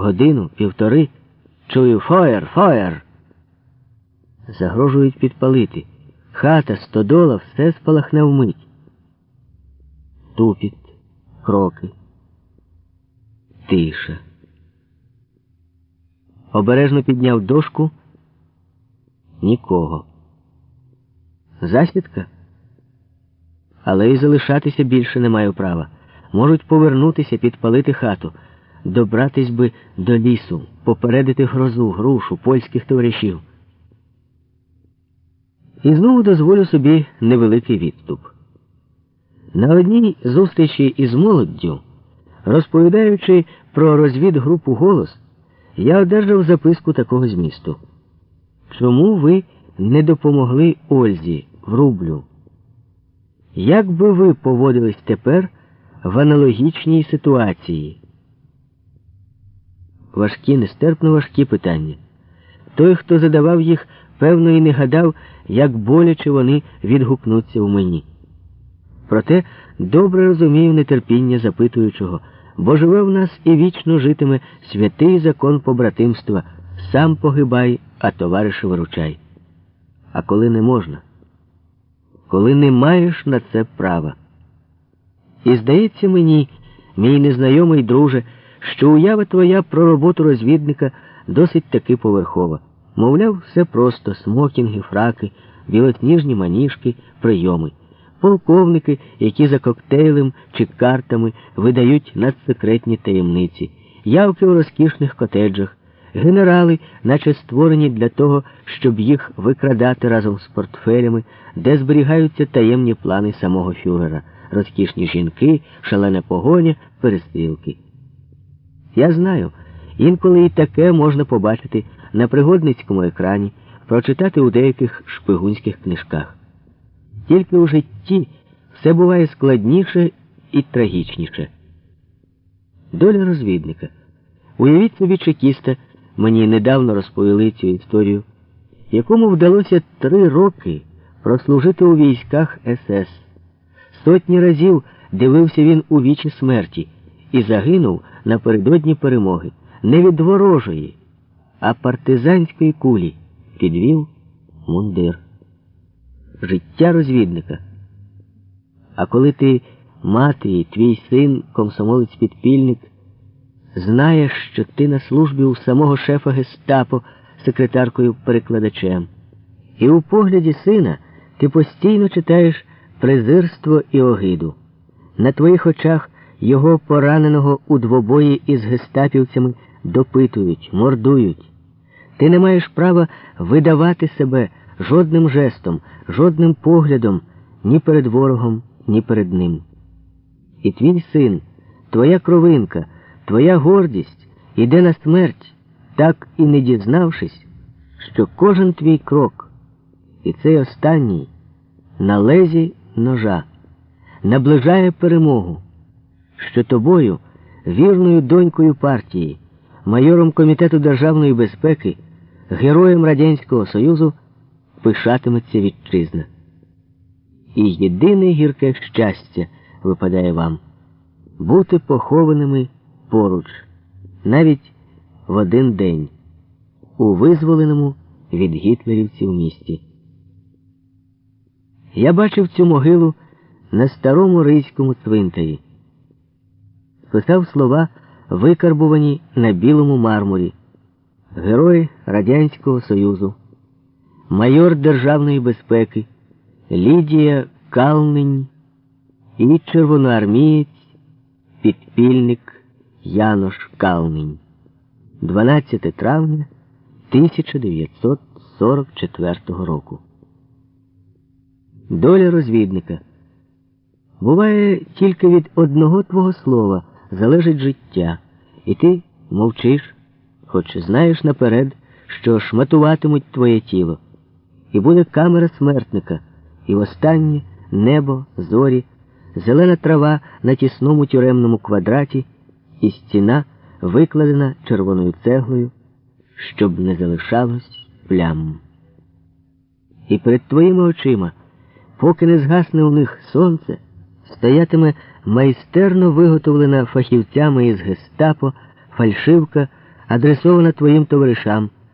годину, півтори. Чую фаєр, фаєр. Загрожують підпалити. Хата, стодола, все спалахне вмить. Тупіт, кроки. Тиша. Обережно підняв дошку. Нікого. Засідка? Але й залишатися більше не маю права. Можуть повернутися, підпалити хату, добратись би до лісу, попередити грозу, грушу, польських товаришів. І знову дозволю собі невеликий відступ. На одній зустрічі із молоддю, розповідаючи про розвідгрупу голос, я одержав записку такого змісту. Чому ви не допомогли Ользі в рублю? Як би ви поводились тепер в аналогічній ситуації? Важкі, нестерпно важкі питання. Той, хто задавав їх, певно, і не гадав, як боляче вони відгукнуться у мені. Проте добре розумію нетерпіння запитуючого, бо живе в нас і вічно житиме святий закон побратимства сам погибай, а товариша виручай. А коли не можна, коли не маєш на це права. І здається мені, мій незнайомий друже, що уява твоя про роботу розвідника досить таки поверхова. Мовляв, все просто смокінги, фраки, білосніжні маніжки, прийоми, полковники, які за коктейлем чи картами видають надсекретні таємниці, явки у розкішних котеджах, генерали, наче створені для того, щоб їх викрадати разом з портфелями, де зберігаються таємні плани самого фюрера, розкішні жінки, шалена погоня, перестрілки. Я знаю, інколи і таке можна побачити на пригодницькому екрані, прочитати у деяких шпигунських книжках. Тільки у житті все буває складніше і трагічніше. Доля розвідника. Уявіть собі чекіста, мені недавно розповіли цю історію, якому вдалося три роки прослужити у військах СС. Сотні разів дивився він у вічі смерті і загинув напередодні перемоги не від ворожої, а партизанської кулі підвів мундир. Життя розвідника. А коли ти, мати і твій син, комсомолець-підпільник, знаєш, що ти на службі у самого шефа гестапо секретаркою-перекладачем, і у погляді сина ти постійно читаєш презирство і огиду. На твоїх очах його пораненого у двобої із гестапівцями допитують, мордують. Ти не маєш права видавати себе жодним жестом, жодним поглядом ні перед ворогом, ні перед ним. І твій син, твоя кровинка, твоя гордість іде на смерть, так і не дізнавшись, що кожен твій крок, і цей останній на лезі ножа наближає перемогу, що тобою, вірною донькою партії, майором Комітету державної безпеки, героєм Радянського Союзу пишатиметься вітчизна. І єдине гірке щастя випадає вам бути похованими поруч, навіть в один день, у визволеному від гітлерівців місті. Я бачив цю могилу на старому рийському цвинтарі. Писав слова, викарбувані на білому мармурі, Герой Радянського Союзу, майор Державної безпеки, Лідія Калнень і червоноармієць, підпільник Янош Калнень. 12 травня 1944 року. Доля розвідника. Буває, тільки від одного твого слова залежить життя, і ти мовчиш, хоч знаєш наперед, що шматуватимуть твоє тіло, і буде камера смертника, і востаннє небо, зорі, зелена трава на тісному тюремному квадраті, і стіна, викладена червоною цеглою, щоб не залишалось плям. І перед твоїми очима, поки не згасне у них сонце, стоятиме майстерно виготовлена фахівцями із гестапо фальшивка адресована твоїм товаришам.